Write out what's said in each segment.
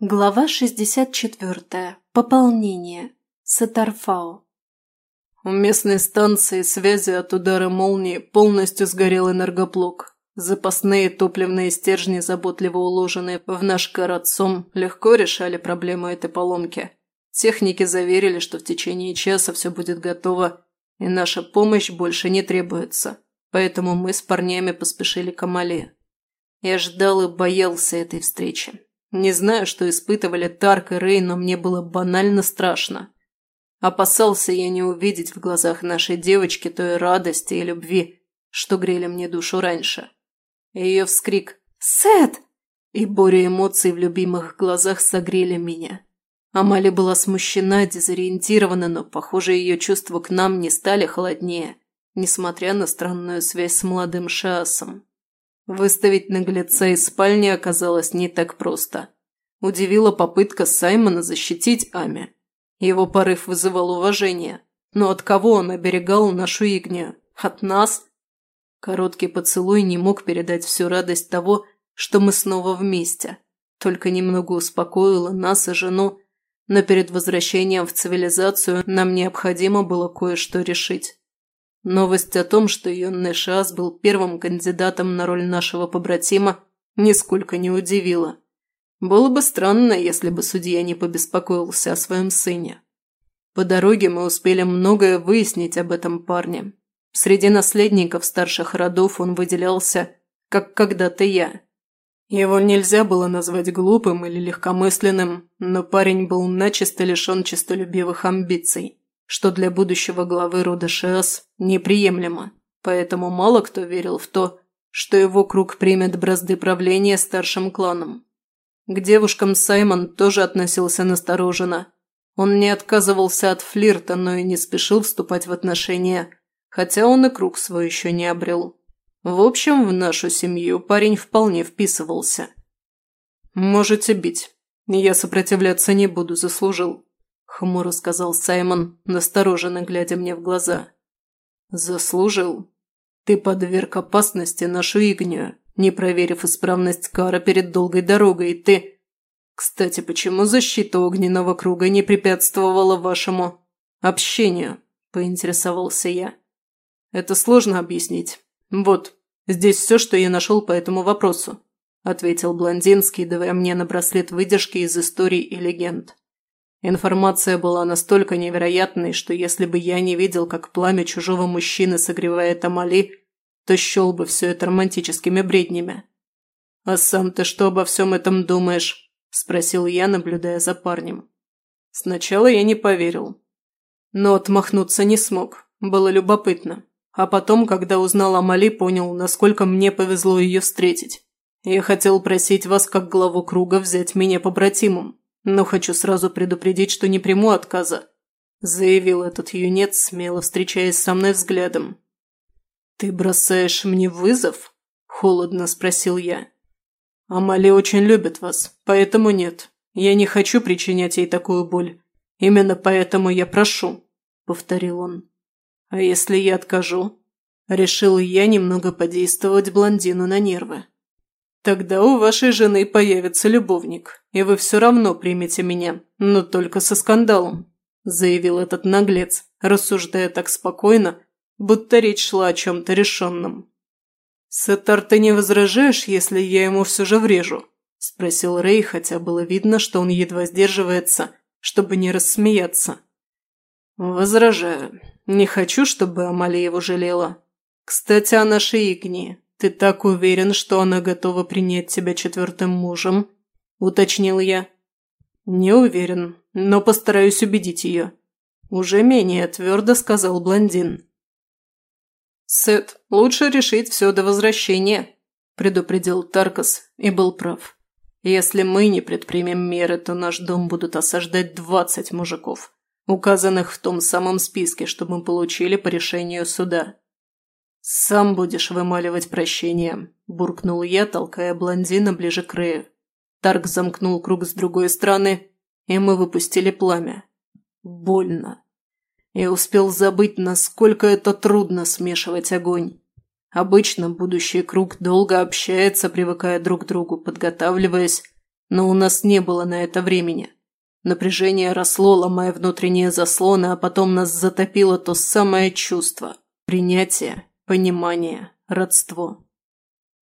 Глава 64. Пополнение. Сатарфао. У местной станции связи от удара молнии полностью сгорел энергоблок. Запасные топливные стержни, заботливо уложенные в наш кар отцом, легко решали проблему этой поломки. Техники заверили, что в течение часа все будет готово, и наша помощь больше не требуется. Поэтому мы с парнями поспешили к Амале. Я ждал и боялся этой встречи. Не знаю, что испытывали Тарк и Рей, но мне было банально страшно. Опасался я не увидеть в глазах нашей девочки той радости и любви, что грели мне душу раньше. Ее вскрик «Сет!» и буря эмоций в любимых глазах согрели меня. Амали была смущена, дезориентирована, но, похоже, ее чувства к нам не стали холоднее, несмотря на странную связь с молодым Шаасом. Выставить наглеца из спальни оказалось не так просто. Удивила попытка Саймона защитить Ами. Его порыв вызывал уважение. Но от кого он оберегал нашу Игнию? От нас? Короткий поцелуй не мог передать всю радость того, что мы снова вместе. Только немного успокоила нас и жену, но перед возвращением в цивилизацию нам необходимо было кое-что решить. Новость о том, что юный Шас был первым кандидатом на роль нашего побратима, нисколько не удивила. Было бы странно, если бы судья не побеспокоился о своем сыне. По дороге мы успели многое выяснить об этом парне. Среди наследников старших родов он выделялся, как когда-то я. Его нельзя было назвать глупым или легкомысленным, но парень был начисто лишен честолюбивых амбиций что для будущего главы рода Шиас неприемлемо, поэтому мало кто верил в то, что его круг примет бразды правления старшим кланом. К девушкам Саймон тоже относился настороженно. Он не отказывался от флирта, но и не спешил вступать в отношения, хотя он и круг свой еще не обрел. В общем, в нашу семью парень вполне вписывался. «Можете бить. Я сопротивляться не буду, заслужил», хмуро сказал Саймон, настороженно глядя мне в глаза. «Заслужил. Ты подверг опасности нашу Игнию, не проверив исправность кара перед долгой дорогой, и ты... Кстати, почему защита огненного круга не препятствовала вашему общению?» – поинтересовался я. «Это сложно объяснить. Вот, здесь все, что я нашел по этому вопросу», – ответил блондин, скидывая мне на браслет выдержки из историй и легенд. Информация была настолько невероятной, что если бы я не видел, как пламя чужого мужчины согревает Амали, то счел бы все это романтическими бреднями. «А сам ты что обо всем этом думаешь?» – спросил я, наблюдая за парнем. Сначала я не поверил. Но отмахнуться не смог. Было любопытно. А потом, когда узнал Амали, понял, насколько мне повезло ее встретить. Я хотел просить вас, как главу круга, взять меня побратимом. Но хочу сразу предупредить, что не приму отказа», – заявил этот юнец, смело встречаясь со мной взглядом. «Ты бросаешь мне вызов?» – холодно спросил я. «Амали очень любит вас, поэтому нет. Я не хочу причинять ей такую боль. Именно поэтому я прошу», – повторил он. «А если я откажу?» Решил я немного подействовать блондину на нервы. Тогда у вашей жены появится любовник, и вы все равно примете меня, но только со скандалом», – заявил этот наглец, рассуждая так спокойно, будто речь шла о чем-то решенном. «Сетар, ты не возражаешь, если я ему все же врежу?» – спросил Рэй, хотя было видно, что он едва сдерживается, чтобы не рассмеяться. «Возражаю. Не хочу, чтобы Амалия его жалела. Кстати, о нашей Игни. «Ты так уверен, что она готова принять тебя четвертым мужем?» – уточнил я. «Не уверен, но постараюсь убедить ее», – уже менее твердо сказал блондин. «Сет, лучше решить все до возвращения», – предупредил Таркас и был прав. «Если мы не предпримем меры, то наш дом будут осаждать двадцать мужиков, указанных в том самом списке, что мы получили по решению суда. «Сам будешь вымаливать прощение», – буркнул я, толкая блондина ближе к Рэю. Тарк замкнул круг с другой стороны, и мы выпустили пламя. Больно. Я успел забыть, насколько это трудно смешивать огонь. Обычно будущий круг долго общается, привыкая друг к другу, подготавливаясь, Но у нас не было на это времени. Напряжение росло, ломая внутренние заслоны, а потом нас затопило то самое чувство – принятие, понимание, родство.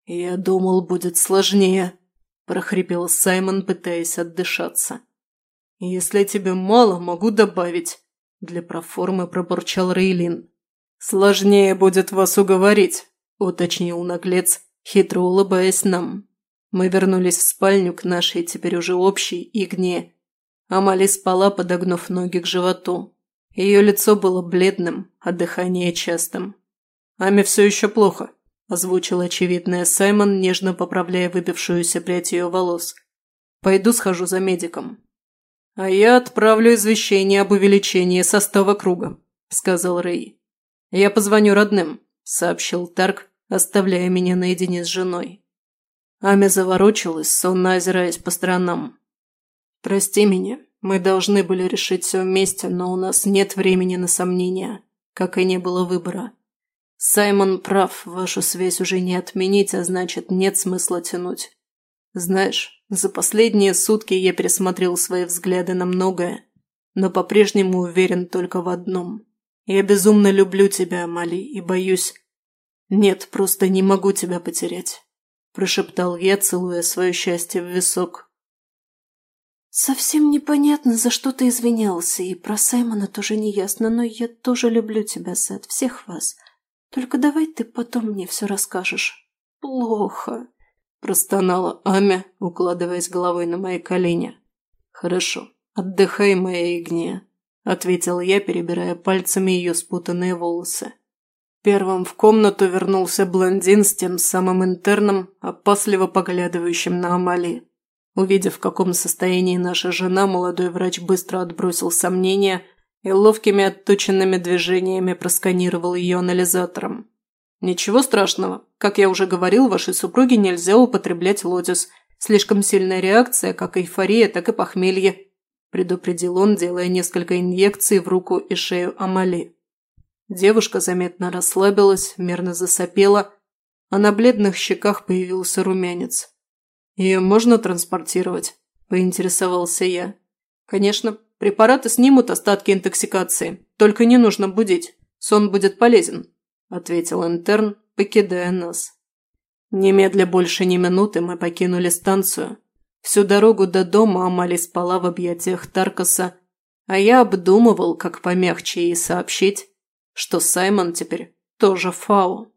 «Я думал, будет сложнее», – прохрипел Саймон, пытаясь отдышаться. «Если тебе мало, могу добавить», – для проформы пробурчал Рейлин. «Сложнее будет вас уговорить», – уточнил наглец, хитро улыбаясь нам. Мы вернулись в спальню к нашей теперь уже общей игне. Амали спала, подогнув ноги к животу. Ее лицо было бледным, а дыхание частым. «Аме все еще плохо», – озвучил очевидное Саймон, нежно поправляя выбившуюся прядь ее волос. «Пойду схожу за медиком». «А я отправлю извещение об увеличении состава круга», – сказал Рэй. «Я позвоню родным», – сообщил Тарк, оставляя меня наедине с женой. Ами заворочилась, сонно озираясь по сторонам. «Прости меня, мы должны были решить все вместе, но у нас нет времени на сомнения, как и не было выбора. Саймон прав, вашу связь уже не отменить, а значит, нет смысла тянуть. Знаешь, за последние сутки я пересмотрел свои взгляды на многое, но по-прежнему уверен только в одном. Я безумно люблю тебя, Амали, и боюсь... Нет, просто не могу тебя потерять», – прошептал я, целуя свое счастье в висок. «Совсем непонятно, за что ты извинялся, и про Саймона тоже не ясно, но я тоже люблю тебя, Сет, всех вас. Только давай ты потом мне все расскажешь. Плохо. Простонала Амя, укладываясь головой на мои колени. Хорошо. Отдыхай, моя Игния. Ответил я, перебирая пальцами ее спутанные волосы. Первым в комнату вернулся блондин с тем самым интерном, опасливо поглядывающим на Амали. Увидев, в каком состоянии наша жена, молодой врач быстро отбросил сомнения – и ловкими отточенными движениями просканировал ее анализатором. «Ничего страшного. Как я уже говорил, вашей супруге нельзя употреблять лотис. Слишком сильная реакция, как эйфория, так и похмелье», – предупредил он, делая несколько инъекций в руку и шею Амали. Девушка заметно расслабилась, мерно засопела, а на бледных щеках появился румянец. «Ее можно транспортировать?» – поинтересовался я. «Конечно, Препараты снимут остатки интоксикации. Только не нужно будить. Сон будет полезен», – ответил интерн, покидая нас. Немедля больше ни минуты мы покинули станцию. Всю дорогу до дома Амали спала в объятиях Таркаса, а я обдумывал, как помягче ей сообщить, что Саймон теперь тоже Фау.